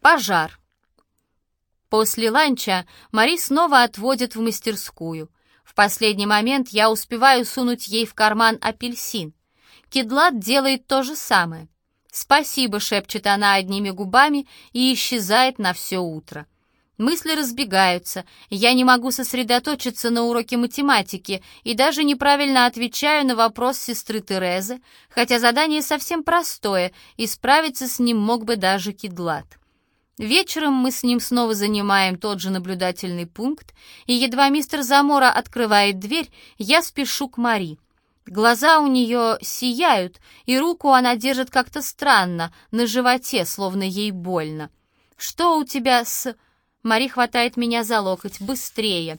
Пожар. После ланча Мари снова отводит в мастерскую. В последний момент я успеваю сунуть ей в карман апельсин. Кедлат делает то же самое. «Спасибо», — шепчет она одними губами и исчезает на все утро. Мысли разбегаются, я не могу сосредоточиться на уроке математики и даже неправильно отвечаю на вопрос сестры Терезы, хотя задание совсем простое, и справиться с ним мог бы даже Кедлат. Вечером мы с ним снова занимаем тот же наблюдательный пункт, и едва мистер Замора открывает дверь, я спешу к Мари. Глаза у нее сияют, и руку она держит как-то странно, на животе, словно ей больно. «Что у тебя с...» Мари хватает меня за локоть. «Быстрее!»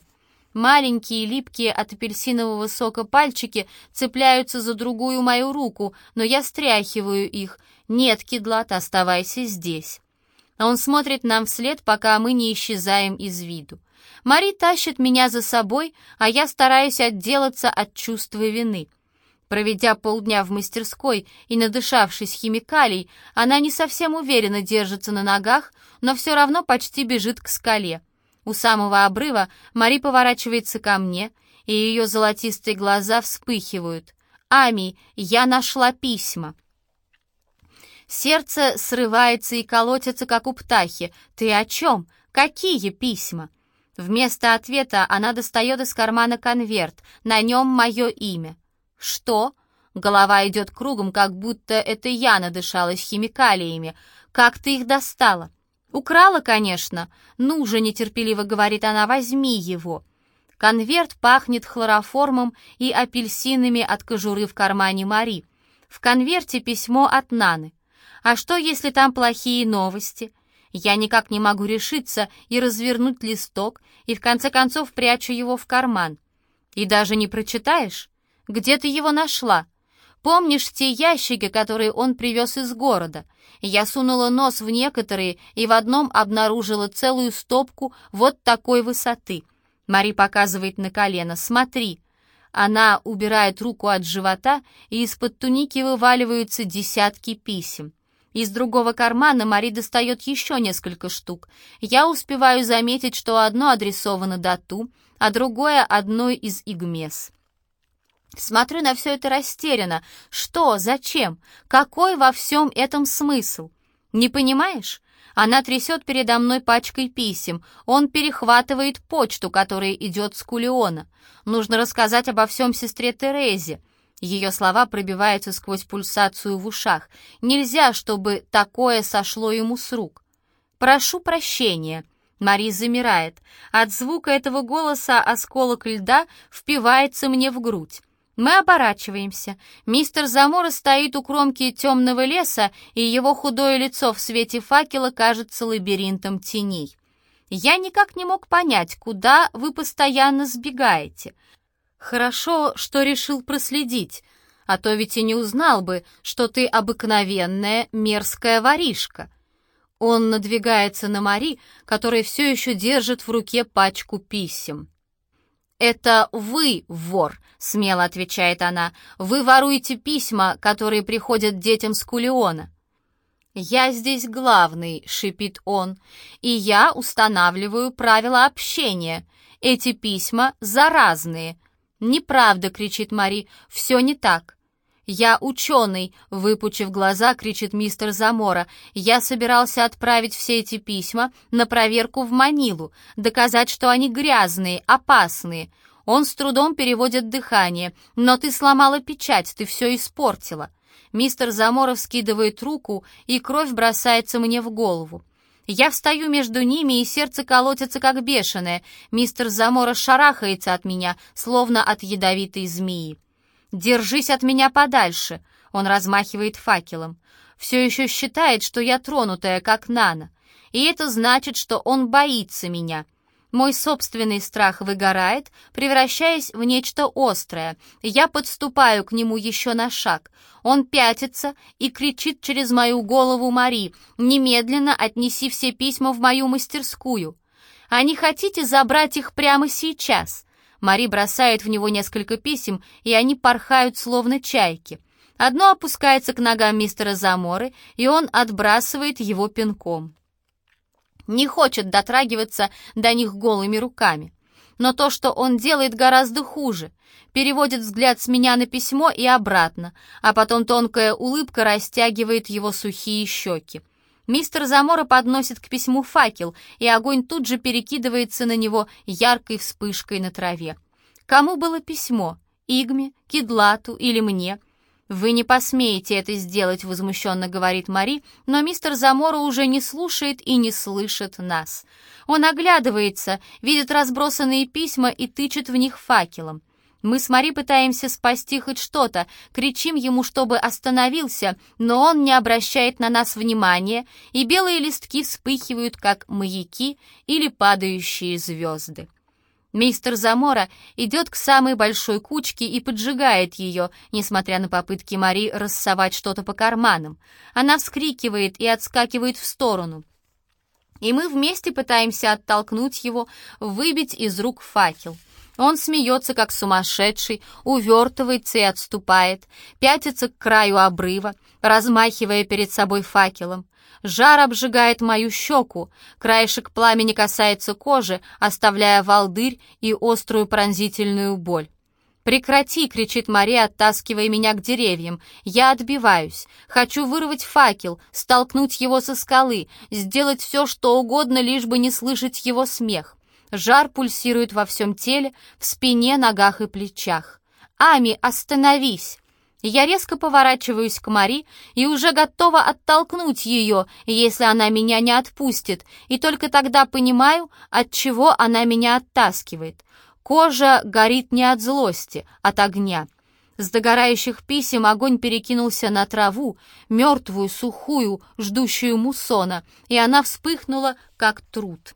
Маленькие, липкие от апельсинового сока пальчики цепляются за другую мою руку, но я стряхиваю их. «Нет, Кедлат, оставайся здесь». Он смотрит нам вслед, пока мы не исчезаем из виду. Мари тащит меня за собой, а я стараюсь отделаться от чувства вины — Проведя полдня в мастерской и надышавшись химикалий, она не совсем уверенно держится на ногах, но все равно почти бежит к скале. У самого обрыва Мари поворачивается ко мне, и ее золотистые глаза вспыхивают. «Ами, я нашла письма!» Сердце срывается и колотится, как у птахи. «Ты о чем? Какие письма?» Вместо ответа она достает из кармана конверт, на нем мое имя. «Что?» Голова идет кругом, как будто это я надышалась химикалиями. «Как ты их достала?» «Украла, конечно. Ну же, нетерпеливо говорит она, возьми его». Конверт пахнет хлороформом и апельсинами от кожуры в кармане Мари. В конверте письмо от Наны. А что, если там плохие новости? Я никак не могу решиться и развернуть листок, и в конце концов прячу его в карман. И даже не прочитаешь? Где ты его нашла? Помнишь те ящики, которые он привез из города? Я сунула нос в некоторые и в одном обнаружила целую стопку вот такой высоты. Мари показывает на колено. Смотри. Она убирает руку от живота, и из-под туники вываливаются десятки писем. Из другого кармана Мари достает еще несколько штук. Я успеваю заметить, что одно адресовано Дату, а другое — одной из Игмес. Смотрю на все это растерянно. Что? Зачем? Какой во всем этом смысл? Не понимаешь? Она трясет передо мной пачкой писем. Он перехватывает почту, которая идет с Кулиона. Нужно рассказать обо всем сестре Терезе. Ее слова пробиваются сквозь пульсацию в ушах. Нельзя, чтобы такое сошло ему с рук. «Прошу прощения», Мари замирает. От звука этого голоса осколок льда впивается мне в грудь. Мы оборачиваемся. Мистер Замора стоит у кромки темного леса, и его худое лицо в свете факела кажется лабиринтом теней. Я никак не мог понять, куда вы постоянно сбегаете. Хорошо, что решил проследить, а то ведь и не узнал бы, что ты обыкновенная мерзкая воришка. Он надвигается на Мари, которая все еще держит в руке пачку писем. «Это вы вор», — смело отвечает она. «Вы воруете письма, которые приходят детям с Кулиона». «Я здесь главный», — шипит он, — «и я устанавливаю правила общения. Эти письма заразные». «Неправда», — кричит Мари, — «все не так. «Я ученый!» — выпучив глаза, кричит мистер Замора. «Я собирался отправить все эти письма на проверку в Манилу, доказать, что они грязные, опасные. Он с трудом переводит дыхание. «Но ты сломала печать, ты все испортила». Мистер Заморов скидывает руку, и кровь бросается мне в голову. Я встаю между ними, и сердце колотится, как бешеное. Мистер Замора шарахается от меня, словно от ядовитой змеи. «Держись от меня подальше!» Он размахивает факелом. Все еще считает, что я тронутая, как Нана. И это значит, что он боится меня. Мой собственный страх выгорает, превращаясь в нечто острое. Я подступаю к нему еще на шаг. Он пятится и кричит через мою голову Мари. «Немедленно отнеси все письма в мою мастерскую». «А не хотите забрать их прямо сейчас?» Мари бросает в него несколько писем, и они порхают, словно чайки. Одно опускается к ногам мистера Заморы, и он отбрасывает его пинком. Не хочет дотрагиваться до них голыми руками. Но то, что он делает, гораздо хуже. Переводит взгляд с меня на письмо и обратно, а потом тонкая улыбка растягивает его сухие щеки. Мистер Замора подносит к письму факел, и огонь тут же перекидывается на него яркой вспышкой на траве. Кому было письмо? Игме, Кидлату или мне? «Вы не посмеете это сделать», — возмущенно говорит Мари, но мистер Замора уже не слушает и не слышит нас. Он оглядывается, видит разбросанные письма и тычет в них факелом. Мы с Мари пытаемся спасти хоть что-то, кричим ему, чтобы остановился, но он не обращает на нас внимания, и белые листки вспыхивают, как маяки или падающие звезды. Мистер Замора идет к самой большой кучке и поджигает ее, несмотря на попытки Мари рассовать что-то по карманам. Она вскрикивает и отскакивает в сторону. И мы вместе пытаемся оттолкнуть его, выбить из рук факел. Он смеется, как сумасшедший, увертывается и отступает, пятится к краю обрыва, размахивая перед собой факелом. Жар обжигает мою щеку, краешек пламени касается кожи, оставляя волдырь и острую пронзительную боль. «Прекрати!» — кричит Мария, оттаскивая меня к деревьям. Я отбиваюсь. Хочу вырвать факел, столкнуть его со скалы, сделать все, что угодно, лишь бы не слышать его смех. Жар пульсирует во всем теле, в спине, ногах и плечах. «Ами, остановись!» Я резко поворачиваюсь к Мари и уже готова оттолкнуть ее, если она меня не отпустит, и только тогда понимаю, от чего она меня оттаскивает. Кожа горит не от злости, от огня. С догорающих писем огонь перекинулся на траву, мертвую, сухую, ждущую муссона, и она вспыхнула, как труд.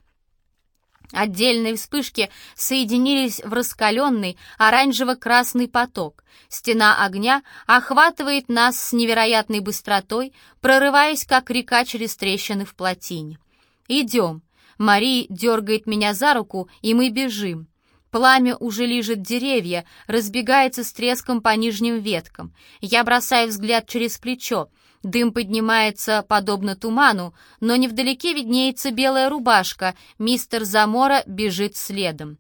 Отдельные вспышки соединились в раскаленный оранжево-красный поток. Стена огня охватывает нас с невероятной быстротой, прорываясь, как река через трещины в плотине. «Идем». Мари дергает меня за руку, и мы бежим. Пламя уже лижет деревья, разбегается с треском по нижним веткам. Я бросаю взгляд через плечо — Дым поднимается подобно туману, но невдалеке виднеется белая рубашка, мистер Замора бежит следом.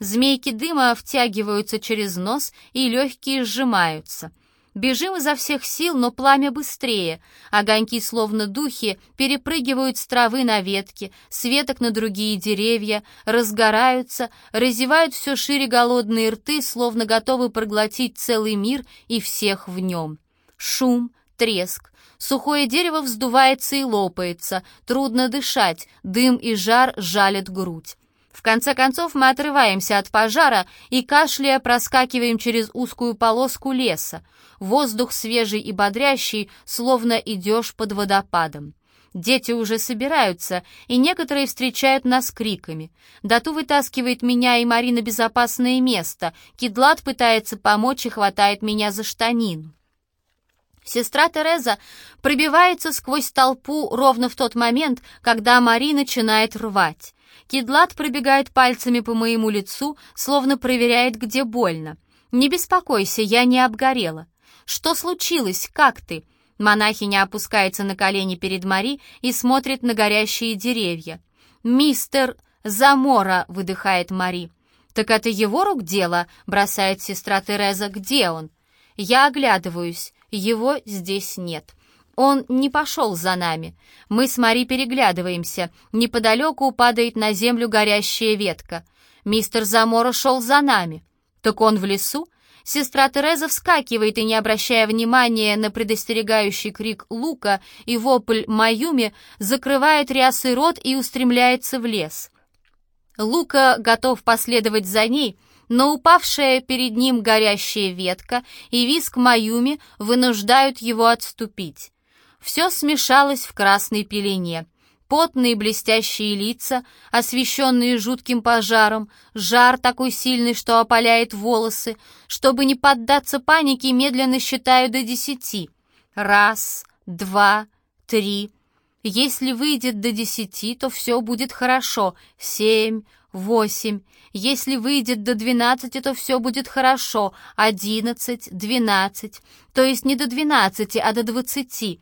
Змейки дыма втягиваются через нос и легкие сжимаются. Бежим изо всех сил, но пламя быстрее. Огоньки, словно духи, перепрыгивают с травы на ветки, с веток на другие деревья, разгораются, разевают все шире голодные рты, словно готовы проглотить целый мир и всех в нем. Шум, треск, Сухое дерево вздувается и лопается, трудно дышать, дым и жар жалят грудь. В конце концов мы отрываемся от пожара и, кашляя, проскакиваем через узкую полоску леса. Воздух свежий и бодрящий, словно идешь под водопадом. Дети уже собираются, и некоторые встречают нас криками. Дату вытаскивает меня и Марина безопасное место. Кидлат пытается помочь и хватает меня за штанину. Сестра Тереза пробивается сквозь толпу ровно в тот момент, когда Мари начинает рвать. Кидлат пробегает пальцами по моему лицу, словно проверяет, где больно. «Не беспокойся, я не обгорела». «Что случилось? Как ты?» Монахиня опускается на колени перед Мари и смотрит на горящие деревья. «Мистер Замора», — выдыхает Мари. «Так это его рук дело?» — бросает сестра Тереза. «Где он?» Я оглядываюсь. Его здесь нет. Он не пошел за нами. Мы с Мари переглядываемся. Неподалеку падает на землю горящая ветка. Мистер Замора шел за нами. Так он в лесу? Сестра Тереза вскакивает и, не обращая внимания на предостерегающий крик Лука и вопль Маюми, закрывает рясый рот и устремляется в лес. Лука готов последовать за ней, но упавшая перед ним горящая ветка и виск Маюми вынуждают его отступить. Все смешалось в красной пелене. Потные блестящие лица, освещенные жутким пожаром, жар такой сильный, что опаляет волосы. Чтобы не поддаться панике, медленно считаю до десяти. Раз, два, три. Если выйдет до десяти, то все будет хорошо. Семь, восемь. Если выйдет до двенадцати, то все будет хорошо. Одиннадцать, двенадцать. То есть не до двенадцати, а до двадцати.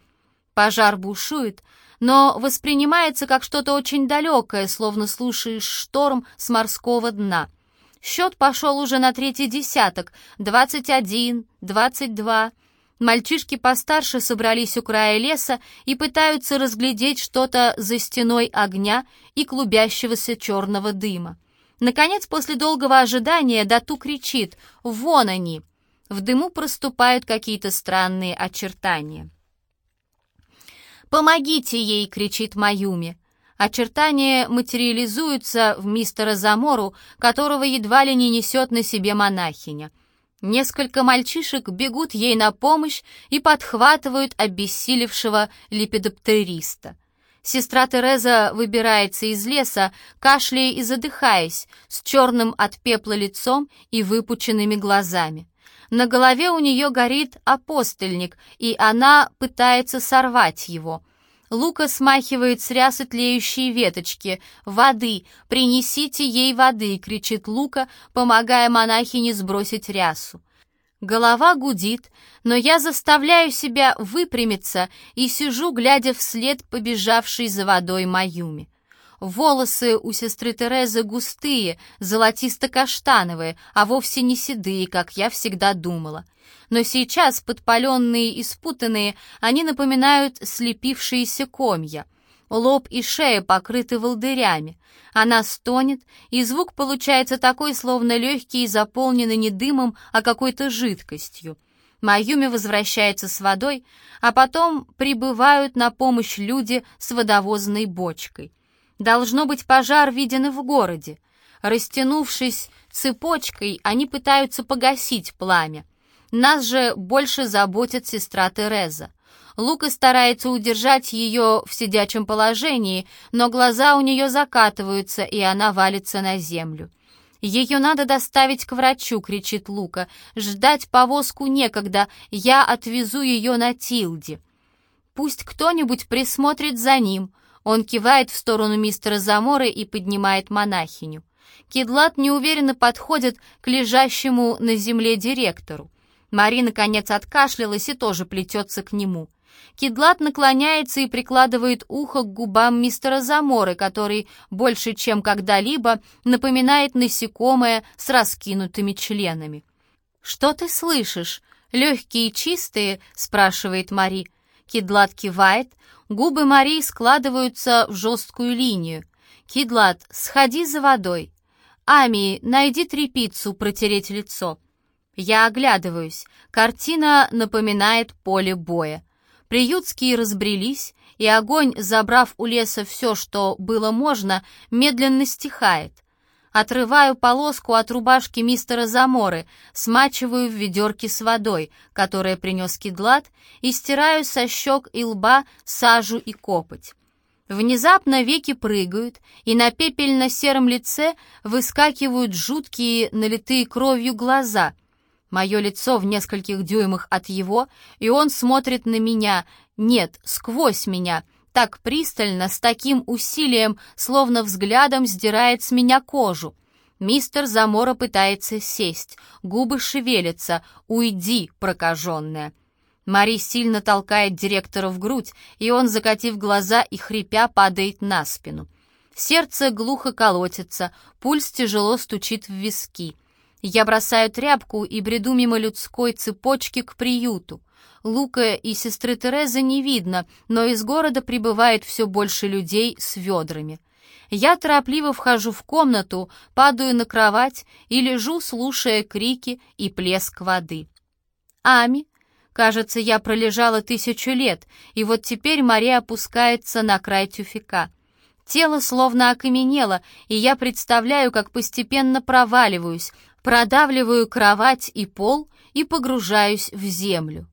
Пожар бушует, но воспринимается как что-то очень далекое, словно слушаешь шторм с морского дна. Счет пошел уже на третий десяток, двадцать один, двадцать два. Мальчишки постарше собрались у края леса и пытаются разглядеть что-то за стеной огня и клубящегося черного дыма. Наконец, после долгого ожидания, Дату кричит «Вон они!». В дыму проступают какие-то странные очертания. «Помогите ей!» — кричит Маюми. Очертания материализуются в мистера Замору, которого едва ли не несет на себе монахиня. Несколько мальчишек бегут ей на помощь и подхватывают обессилевшего липидоптериста. Сестра Тереза выбирается из леса, кашляя и задыхаясь, с черным от пепла лицом и выпученными глазами. На голове у нее горит апостольник, и она пытается сорвать его. Лука смахивает с рясы тлеющие веточки. «Воды! Принесите ей воды!» — кричит Лука, помогая монахине сбросить рясу. Голова гудит, но я заставляю себя выпрямиться и сижу, глядя вслед побежавшей за водой Маюми. Волосы у сестры Терезы густые, золотисто-каштановые, а вовсе не седые, как я всегда думала. Но сейчас, подпаленные и спутанные, они напоминают слепившиеся комья. Лоб и шея покрыты волдырями. Она стонет, и звук получается такой, словно легкие заполнены не дымом, а какой-то жидкостью. Маюми возвращается с водой, а потом прибывают на помощь люди с водовозной бочкой. Должно быть, пожар виден и в городе. Растянувшись цепочкой, они пытаются погасить пламя. Нас же больше заботит сестра Тереза. Лука старается удержать ее в сидячем положении, но глаза у нее закатываются, и она валится на землю. «Ее надо доставить к врачу», — кричит Лука. «Ждать повозку некогда, я отвезу ее на Тилде». «Пусть кто-нибудь присмотрит за ним», он кивает в сторону мистера Заморы и поднимает монахиню. Кедлат неуверенно подходит к лежащему на земле директору. Мари, наконец, откашлялась и тоже плетется к нему. Кедлат наклоняется и прикладывает ухо к губам мистера Заморы, который больше, чем когда-либо, напоминает насекомое с раскинутыми членами. «Что ты слышишь? Легкие и чистые?» — спрашивает Мари. Кедлат кивает, Губы Марии складываются в жесткую линию. «Кидлат, сходи за водой». «Ами, найди трепицу протереть лицо». Я оглядываюсь. Картина напоминает поле боя. Приютские разбрелись, и огонь, забрав у леса все, что было можно, медленно стихает. Отрываю полоску от рубашки мистера Заморы, смачиваю в ведерке с водой, которая принес кедлат, и стираю со щек и лба сажу и копоть. Внезапно веки прыгают, и на пепельно-сером лице выскакивают жуткие, налитые кровью глаза. Мое лицо в нескольких дюймах от его, и он смотрит на меня, нет, сквозь меня — так пристально, с таким усилием, словно взглядом сдирает с меня кожу. Мистер Замора пытается сесть, губы шевелятся. «Уйди, прокаженная!» Мари сильно толкает директора в грудь, и он, закатив глаза и хрипя, падает на спину. Сердце глухо колотится, пульс тяжело стучит в виски. Я бросаю тряпку и бреду мимо людской цепочки к приюту. Лука и сестры Терезы не видно, но из города прибывает все больше людей с ведрами. Я торопливо вхожу в комнату, падаю на кровать и лежу, слушая крики и плеск воды. «Ами!» Кажется, я пролежала тысячу лет, и вот теперь Мария опускается на край тюфика. Тело словно окаменело, и я представляю, как постепенно проваливаюсь, продавливаю кровать и пол и погружаюсь в землю.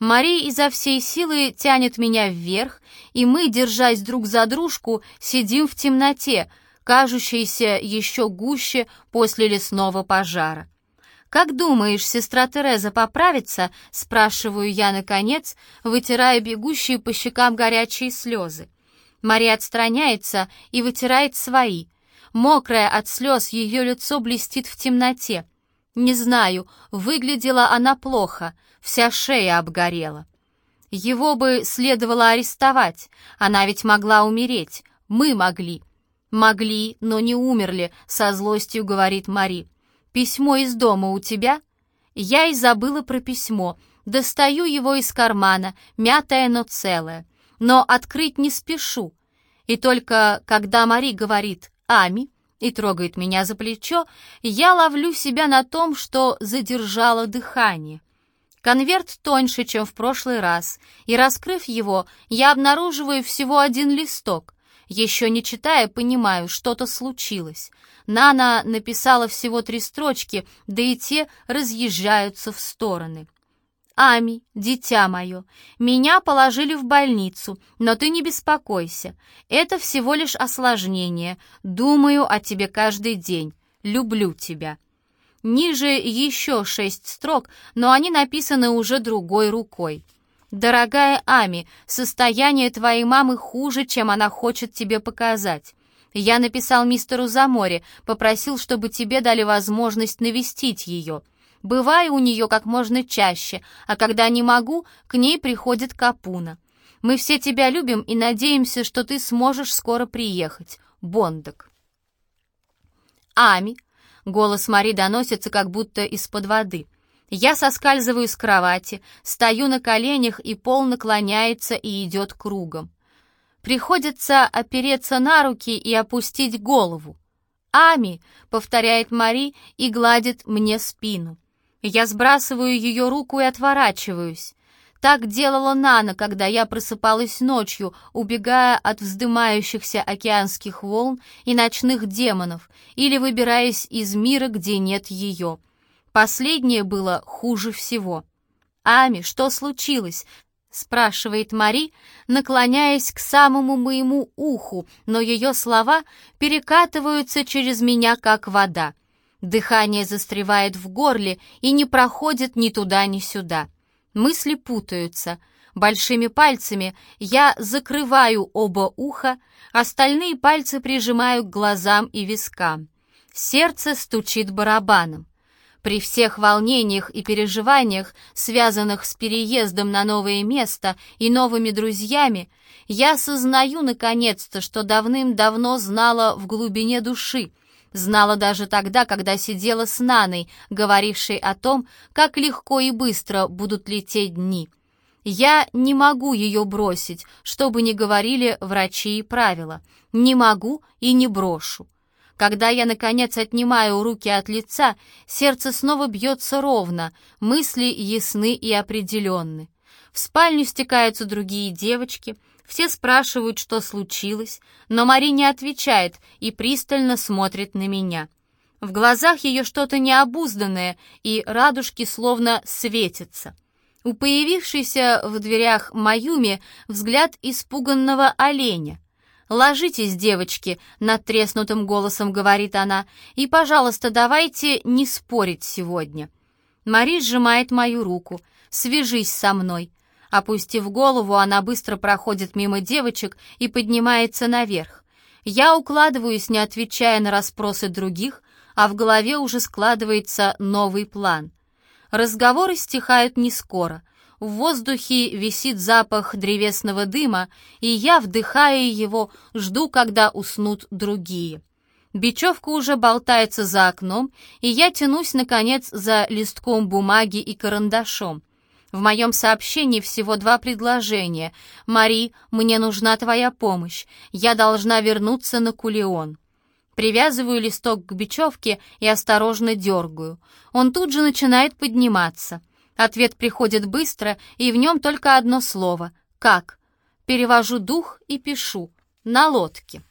Мари изо всей силы тянет меня вверх, и мы, держась друг за дружку, сидим в темноте, кажущейся еще гуще после лесного пожара. «Как думаешь, сестра Тереза поправится?» — спрашиваю я, наконец, вытирая бегущие по щекам горячие слезы. Мария отстраняется и вытирает свои. Мокрая от слез ее лицо блестит в темноте. Не знаю, выглядела она плохо, вся шея обгорела. Его бы следовало арестовать. Она ведь могла умереть. Мы могли. Могли, но не умерли, со злостью говорит Мари. Письмо из дома у тебя? Я и забыла про письмо. Достаю его из кармана, мятое, но целое. Но открыть не спешу. И только когда Мари говорит «Ами», и трогает меня за плечо, я ловлю себя на том, что задержала дыхание. Конверт тоньше, чем в прошлый раз, и, раскрыв его, я обнаруживаю всего один листок. Еще не читая, понимаю, что-то случилось. Нана написала всего три строчки, да и те разъезжаются в стороны. «Ами, дитя мое, меня положили в больницу, но ты не беспокойся. Это всего лишь осложнение. Думаю о тебе каждый день. Люблю тебя». Ниже еще шесть строк, но они написаны уже другой рукой. «Дорогая Ами, состояние твоей мамы хуже, чем она хочет тебе показать. Я написал мистеру Заморе, попросил, чтобы тебе дали возможность навестить ее». Бываю у нее как можно чаще, а когда не могу, к ней приходит Капуна. Мы все тебя любим и надеемся, что ты сможешь скоро приехать. Бондок. Ами. Голос Мари доносится как будто из-под воды. Я соскальзываю с кровати, стою на коленях, и пол наклоняется и идет кругом. Приходится опереться на руки и опустить голову. «Ами!» — повторяет Мари и гладит мне спину. Я сбрасываю ее руку и отворачиваюсь. Так делала Нана, когда я просыпалась ночью, убегая от вздымающихся океанских волн и ночных демонов, или выбираясь из мира, где нет ее. Последнее было хуже всего. «Ами, что случилось?» — спрашивает Мари, наклоняясь к самому моему уху, но ее слова перекатываются через меня, как вода. Дыхание застревает в горле и не проходит ни туда, ни сюда. Мысли путаются. Большими пальцами я закрываю оба уха, остальные пальцы прижимаю к глазам и вискам. Сердце стучит барабаном. При всех волнениях и переживаниях, связанных с переездом на новое место и новыми друзьями, я осознаю наконец-то, что давным-давно знала в глубине души — Знала даже тогда, когда сидела с Наной, говорившей о том, как легко и быстро будут лететь дни. Я не могу ее бросить, что бы ни говорили врачи и правила. Не могу и не брошу. Когда я, наконец, отнимаю руки от лица, сердце снова бьется ровно, мысли ясны и определенны. В спальню стекаются другие девочки — все спрашивают, что случилось, но Мари не отвечает и пристально смотрит на меня. В глазах ее что-то необузданное, и радужки словно светятся. У появившейся в дверях Маюми взгляд испуганного оленя. «Ложитесь, девочки», — над треснутым голосом говорит она, «и, пожалуйста, давайте не спорить сегодня». Мари сжимает мою руку. «Свяжись со мной. Опустив голову, она быстро проходит мимо девочек и поднимается наверх. Я укладываюсь, не отвечая на расспросы других, а в голове уже складывается новый план. Разговоры стихают не скоро. В воздухе висит запах древесного дыма, и я, вдыхая его, жду, когда уснут другие. Бечевка уже болтается за окном, и я тянусь, наконец, за листком бумаги и карандашом. В моем сообщении всего два предложения. «Мари, мне нужна твоя помощь. Я должна вернуться на Кулион». Привязываю листок к бечевке и осторожно дергаю. Он тут же начинает подниматься. Ответ приходит быстро, и в нем только одно слово «как». Перевожу дух и пишу «на лодке».